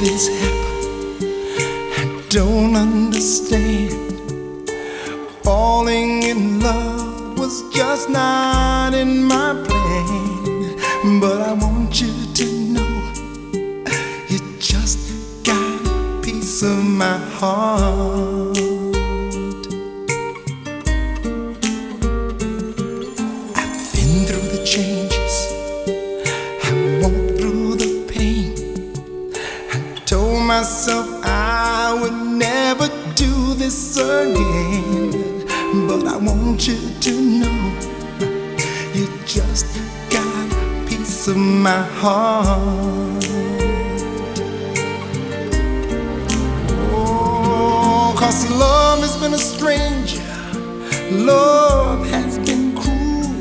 this happen? I don't understand. Falling in love was just not in my plan. But I want you to know you just got a piece of my heart. I've been through the changes, I've walked through the pain. I told myself I would never do this again. But I want you to know you just got a piece of my heart. Oh, cause love has been a stranger, love has been cruel.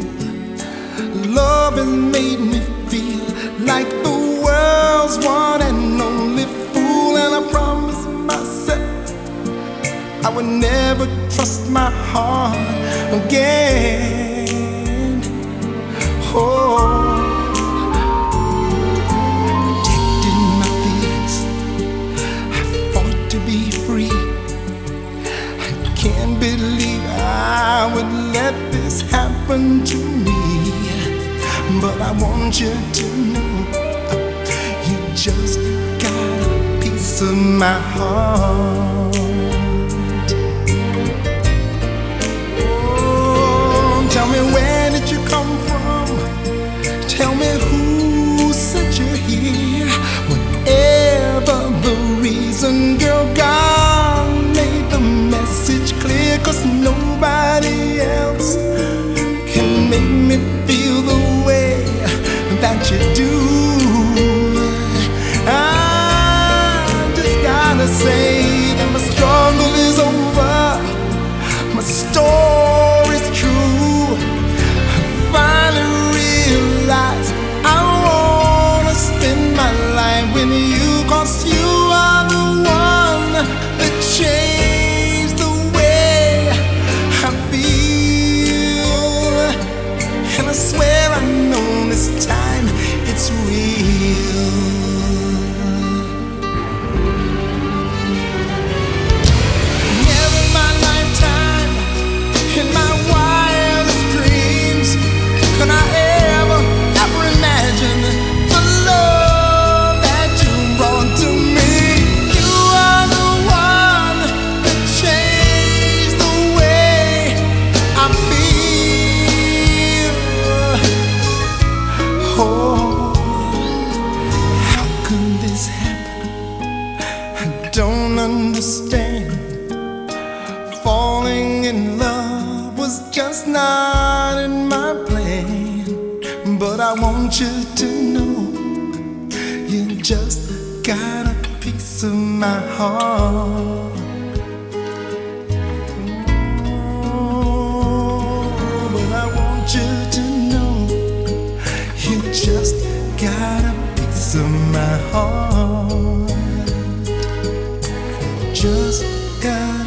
Love has made me feel like the world's one and only fool. I would never trust my heart again. Oh, protected my feelings. I fought to be free. I can't believe I would let this happen to me. But I want you to know you just got a piece of my heart. Cause nobody else can make me feel the way that you do. I just gotta say that my struggle is over. My story's understand. Falling in love was just not in my plan. But I want you to know you just got a piece of my heart. Oh, but I want you to know you just got a piece of my heart. Just got